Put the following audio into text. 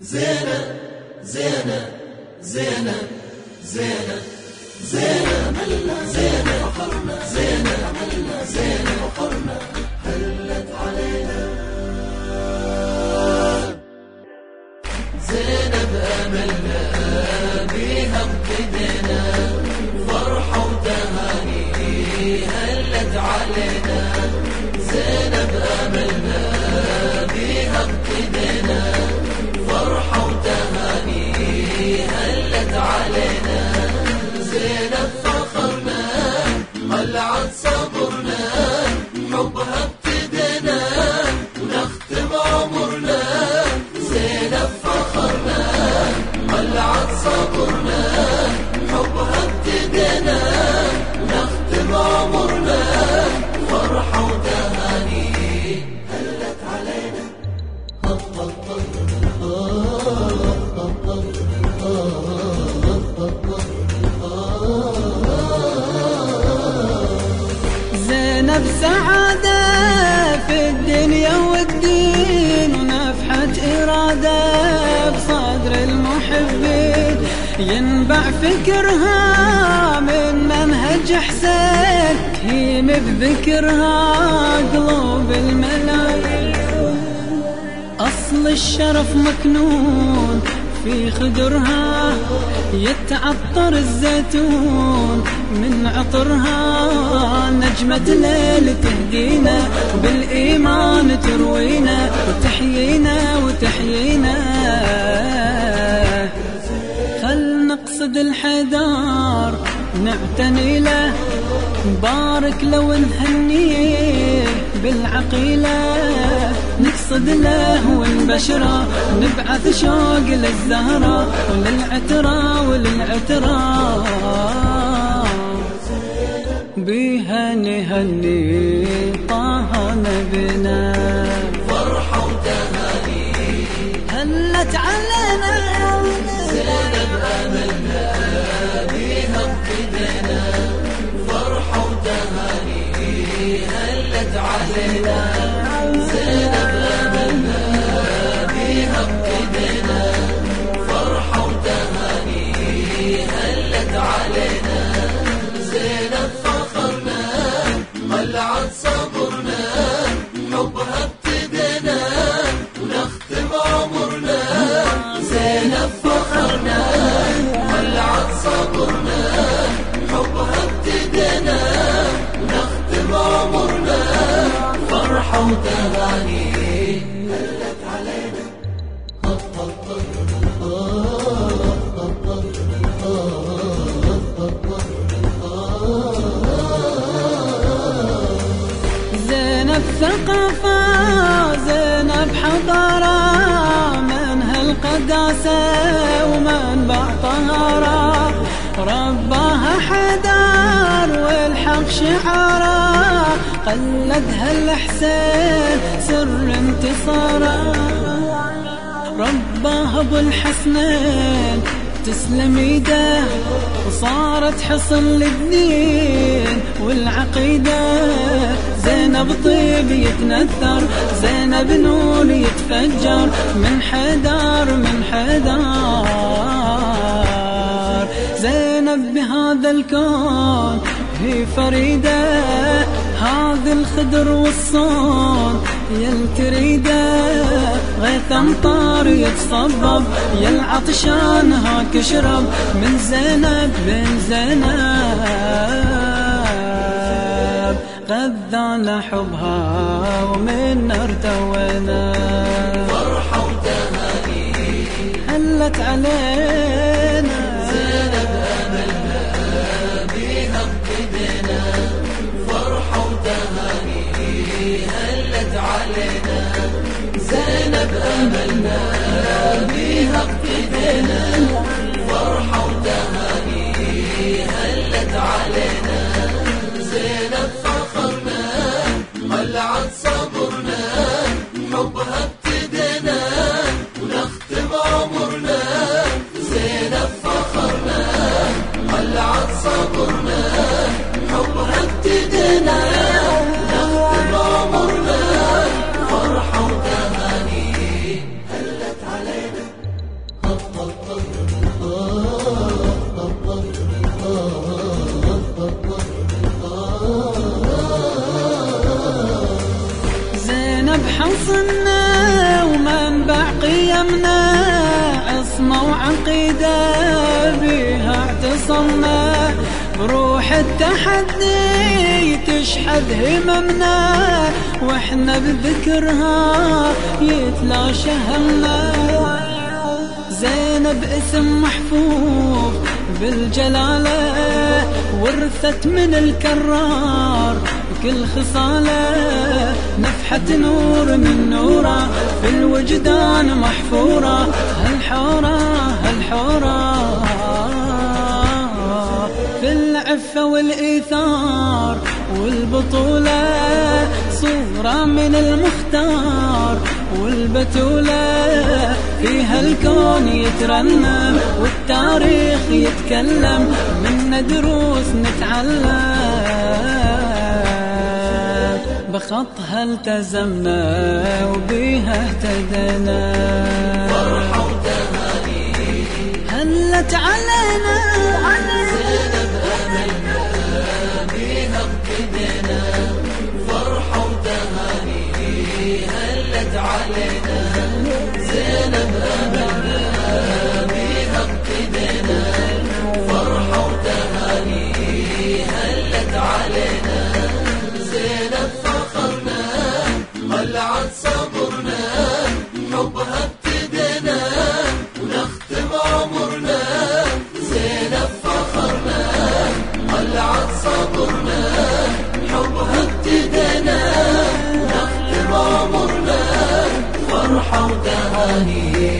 زينة زينة زينة زينة زينة زينة فخرنا زينة زينة زينب سعادة في الدنيا والدين ونفحة إرادة بصدر المحبين. ينبع فكرها من منهج حسين هيم بذكرها قلوب الملايين أصل الشرف مكنون في خدرها يتعطر الزيتون من عطرها. نجمة ليل تهدينا بالإيمان تروينا وتحيينا وتحيينا. خل نقصد الحدار نعتني له بارك لو نهنيه بالعقيلة. نقصد له والبشرة نبعث شوق للزهرة وللعترة وللعترة. بيها نهني طه نبينا. عمرنا زينب فخرنا قلعت صبرنا حبها ابتدينا ونختم عمرنا فرحة وتهاني هلت علينا. زينب ثقافة زينب حضارة. هالقداسة ومنبع طهارة رباها حدار والحق شعارة قلدها الحسين سر انتصاره رباه أبو الحسنين تسلم إيده وصارت حصن للدين والعقيدة. زينب طيب يتنثر زينب نور يتفجر من حدار من حدار. زينب بهذا الكون هي فريدة هذا الخدر والصون يل تريده. غيث أمطار يتصبب يا العطشان هاك اشرب من زينب بن زينب. غذانا حبها ومن ارتوينا فرحة وتهاني هلت علينا. زينب حصنا ومنبع قيمنا عصمة وعقيدة بها اعتصمنا. بروح التحدي تشحذ هممنا وإحنا بذكرها يتلاشى همنا. زينب اسم محفوظ بالجلالة ورثت من الكرار كل خصالة. نفحة نور من نورة في الوجدان محفورة. هالحورة هالحورة. في العفة والإيثار والبطولة صورة من المختار والبتولة فيها الكون يترنم والتاريخ يتكلم منا دروس نتعلم. بخطها التزمنا وبيها اهتدينا. فرحة وتهاني هلت علينا. وتهاني